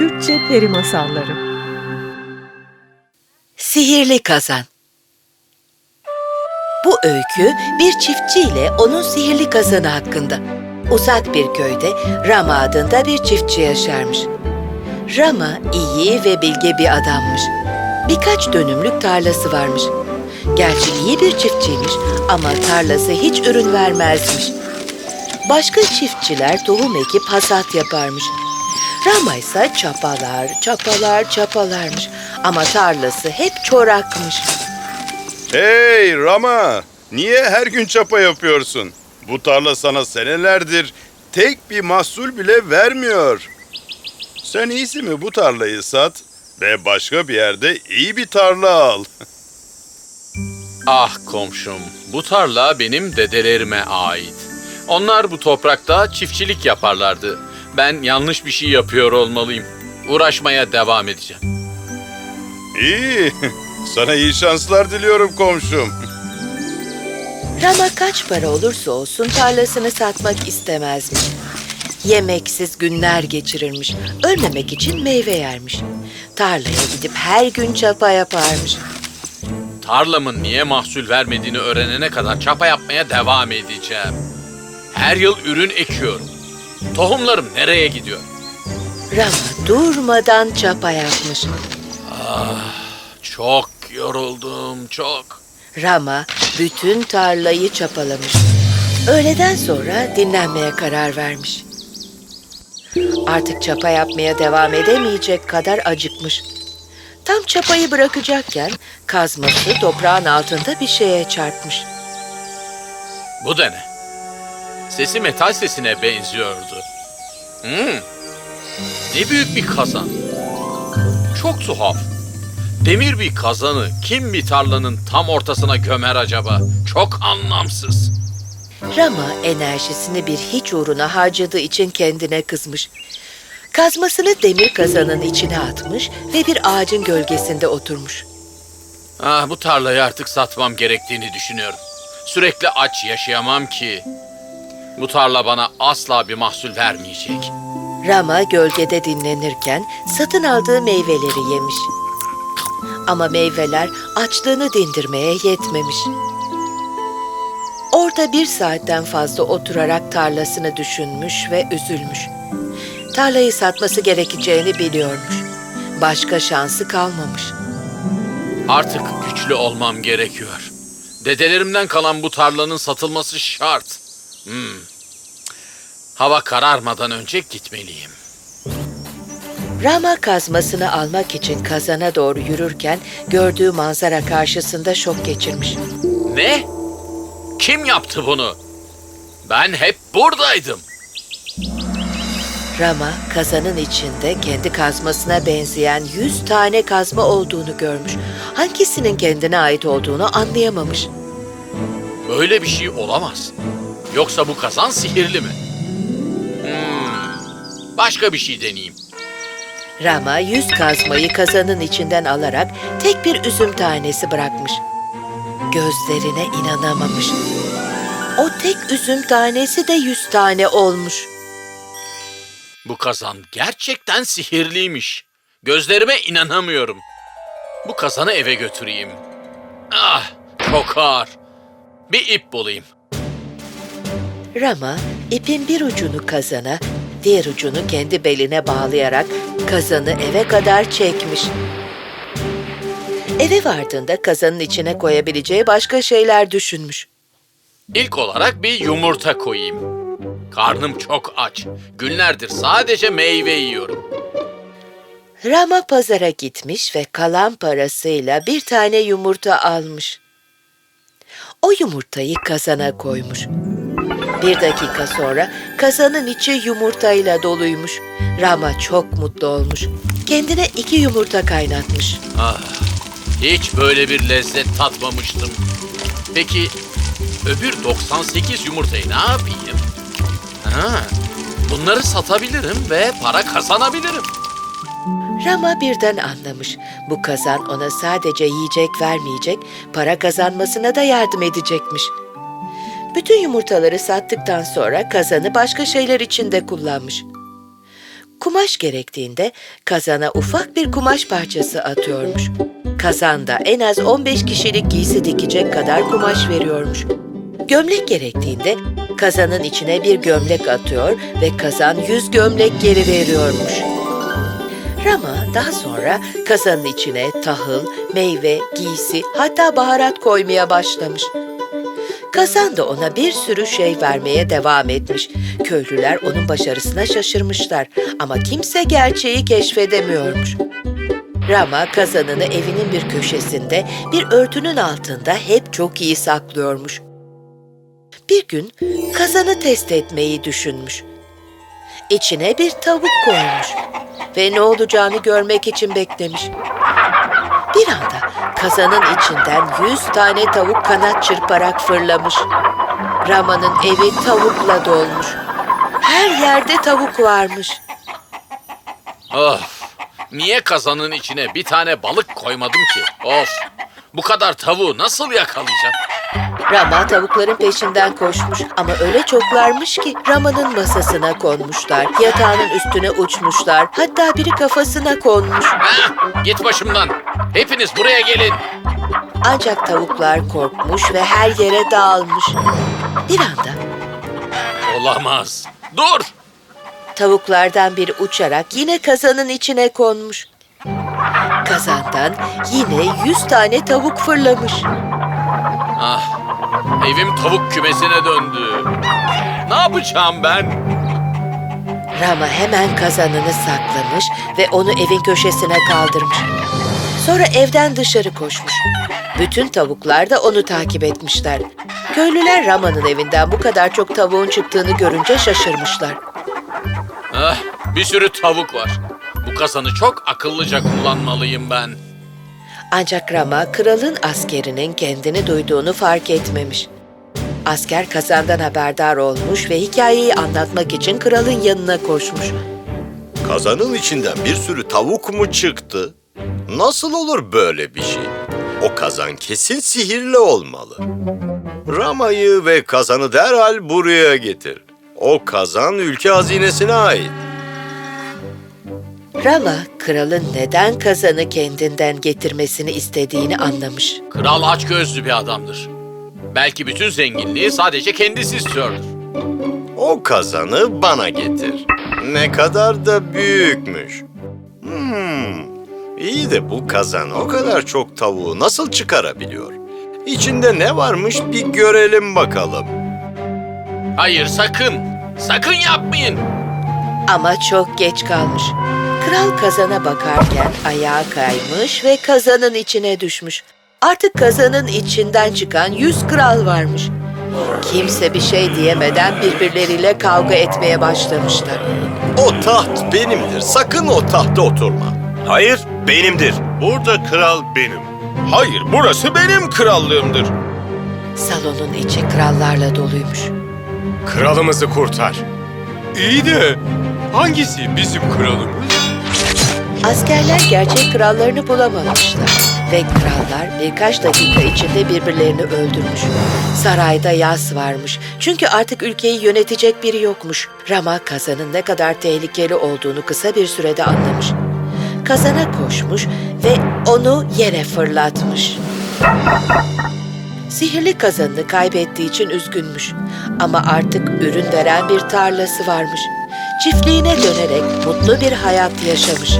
Türkçe Peri Masalları Sihirli Kazan Bu öykü bir çiftçiyle onun sihirli kazanı hakkında. Uzak bir köyde Rama adında bir çiftçi yaşarmış. Rama iyi ve bilge bir adammış. Birkaç dönümlük tarlası varmış. Gerçi iyi bir çiftçiymiş ama tarlası hiç ürün vermezmiş. Başka çiftçiler tohum ekip hasat yaparmış. Rama ise çapalar, çapalar, çapalarmış. Ama tarlası hep çorakmış. Hey Rama! Niye her gün çapa yapıyorsun? Bu tarla sana senelerdir tek bir mahsul bile vermiyor. Sen iyisi mi bu tarlayı sat ve başka bir yerde iyi bir tarla al. Ah komşum, bu tarla benim dedelerime ait. Onlar bu toprakta çiftçilik yaparlardı. Ben yanlış bir şey yapıyor olmalıyım. Uğraşmaya devam edeceğim. İyi. Sana iyi şanslar diliyorum komşum. Rama kaç para olursa olsun tarlasını satmak istemezmiş. Yemeksiz günler geçirirmiş. Ölmemek için meyve yermiş. Tarlaya gidip her gün çapa yaparmış. Tarlamın niye mahsul vermediğini öğrenene kadar çapa yapmaya devam edeceğim. Her yıl ürün ekiyorum. Tohumlarım nereye gidiyor? Rama durmadan çapa yapmış. Çok yoruldum, çok. Rama bütün tarlayı çapalamış. Öğleden sonra dinlenmeye karar vermiş. Artık çapa yapmaya devam edemeyecek kadar acıkmış. Tam çapayı bırakacakken kazması toprağın altında bir şeye çarpmış. Bu da ne? Sesi metal sesine benziyordu. Hmm. Ne büyük bir kazan. Çok tuhaf. Demir bir kazanı kim bir tarlanın tam ortasına gömer acaba? Çok anlamsız. Rama enerjisini bir hiç uğruna harcadığı için kendine kızmış. Kazmasını demir kazanın içine atmış ve bir ağacın gölgesinde oturmuş. Ah bu tarlayı artık satmam gerektiğini düşünüyorum. Sürekli aç yaşayamam ki. Bu tarla bana asla bir mahsul vermeyecek. Rama gölgede dinlenirken satın aldığı meyveleri yemiş. Ama meyveler açlığını dindirmeye yetmemiş. Orada bir saatten fazla oturarak tarlasını düşünmüş ve üzülmüş. Tarlayı satması gerekeceğini biliyormuş. Başka şansı kalmamış. Artık güçlü olmam gerekiyor. Dedelerimden kalan bu tarlanın satılması şart. Hmm. Hava kararmadan önce gitmeliyim. Rama kazmasını almak için kazana doğru yürürken gördüğü manzara karşısında şok geçirmiş. Ne? Kim yaptı bunu? Ben hep buradaydım. Rama kazanın içinde kendi kazmasına benzeyen yüz tane kazma olduğunu görmüş. Hangisinin kendine ait olduğunu anlayamamış. Böyle bir şey olamaz. Yoksa bu kazan sihirli mi? Başka bir şey deneyeyim. Rama yüz kazmayı kazanın içinden alarak tek bir üzüm tanesi bırakmış. Gözlerine inanamamış. O tek üzüm tanesi de yüz tane olmuş. Bu kazan gerçekten sihirliymiş. Gözlerime inanamıyorum. Bu kazanı eve götüreyim. Ah, çok ağır. Bir ip bulayım. Rama ipin bir ucunu kazana, diğer ucunu kendi beline bağlayarak kazanı eve kadar çekmiş. Eve vardığında kazanın içine koyabileceği başka şeyler düşünmüş. İlk olarak bir yumurta koyayım. Karnım çok aç. Günlerdir sadece meyve yiyorum. Rama pazara gitmiş ve kalan parasıyla bir tane yumurta almış. O yumurtayı kazana koymuş. Bir dakika sonra kazanın içi yumurtayla doluymuş. Rama çok mutlu olmuş. Kendine iki yumurta kaynatmış. Ah, hiç böyle bir lezzet tatmamıştım. Peki öbür 98 yumurtayı ne yapayım? Ha, bunları satabilirim ve para kazanabilirim. Rama birden anlamış. Bu kazan ona sadece yiyecek vermeyecek, para kazanmasına da yardım edecekmiş. Bütün yumurtaları sattıktan sonra kazanı başka şeyler için de kullanmış. Kumaş gerektiğinde kazana ufak bir kumaş parçası atıyormuş. Kazanda en az 15 kişilik giysi dikecek kadar kumaş veriyormuş. Gömlek gerektiğinde kazanın içine bir gömlek atıyor ve kazan 100 gömlek geri veriyormuş. Rama daha sonra kazanın içine tahıl, meyve, giysi hatta baharat koymaya başlamış. Kazan da ona bir sürü şey vermeye devam etmiş. Köylüler onun başarısına şaşırmışlar ama kimse gerçeği keşfedemiyormuş. Rama kazanını evinin bir köşesinde bir örtünün altında hep çok iyi saklıyormuş. Bir gün kazanı test etmeyi düşünmüş. İçine bir tavuk koymuş ve ne olacağını görmek için beklemiş. Bir anda kazanın içinden yüz tane tavuk kanat çırparak fırlamış. Rama'nın evi tavukla dolmuş. Her yerde tavuk varmış. Of! Niye kazanın içine bir tane balık koymadım ki? Of! Bu kadar tavuğu nasıl yakalayacağım? Rama tavukların peşinden koşmuş ama öyle çoklarmış ki Rama'nın masasına konmuşlar, yatağının üstüne uçmuşlar, hatta biri kafasına konmuş. Ha? Git başımdan. Hepiniz buraya gelin. Ancak tavuklar korkmuş ve her yere dağılmış. Bir anda Olamaz. Dur! tavuklardan biri uçarak yine kazanın içine konmuş. Kazandan yine yüz tane tavuk fırlamış. Ah! Evim tavuk kümesine döndü. Ne yapacağım ben? Rama hemen kazanını saklamış ve onu evin köşesine kaldırmış. Sonra evden dışarı koşmuş. Bütün tavuklar da onu takip etmişler. Köylüler Rama'nın evinden bu kadar çok tavuğun çıktığını görünce şaşırmışlar. Ah, bir sürü tavuk var. Bu kazanı çok akıllıca kullanmalıyım ben. Ancak Rama kralın askerinin kendini duyduğunu fark etmemiş. Asker kazandan haberdar olmuş ve hikayeyi anlatmak için kralın yanına koşmuş. Kazanın içinden bir sürü tavuk mu çıktı? Nasıl olur böyle bir şey? O kazan kesin sihirli olmalı. Rama'yı ve kazanı derhal buraya getir. O kazan ülke hazinesine ait. Rama, kralın neden kazanı kendinden getirmesini istediğini anlamış. Kral açgözlü bir adamdır. Belki bütün zenginliği sadece kendisi istiyordur. O kazanı bana getir. Ne kadar da büyükmüş. Hmm, iyi de bu kazan o kadar çok tavuğu nasıl çıkarabiliyor? İçinde ne varmış bir görelim bakalım. Hayır sakın. Sakın yapmayın. Ama çok geç kalmış. Kral kazana bakarken ayağa kaymış ve kazanın içine düşmüş. Artık kazanın içinden çıkan yüz kral varmış. Kimse bir şey diyemeden birbirleriyle kavga etmeye başlamışlar. O taht benimdir. Sakın o tahta oturma. Hayır, benimdir. Burada kral benim. Hayır, burası benim krallığımdır. Salonun içi krallarla doluymuş. Kralımızı kurtar. İyi de hangisi bizim kralımız? Askerler gerçek krallarını bulamamışlar ve krallar birkaç dakika içinde birbirlerini öldürmüş. Sarayda yas varmış çünkü artık ülkeyi yönetecek biri yokmuş. Rama kazanın ne kadar tehlikeli olduğunu kısa bir sürede anlamış. Kazana koşmuş ve onu yere fırlatmış. Sihirli kazanını kaybettiği için üzgünmüş. Ama artık ürün veren bir tarlası varmış. Çiftliğine dönerek mutlu bir hayat yaşamış.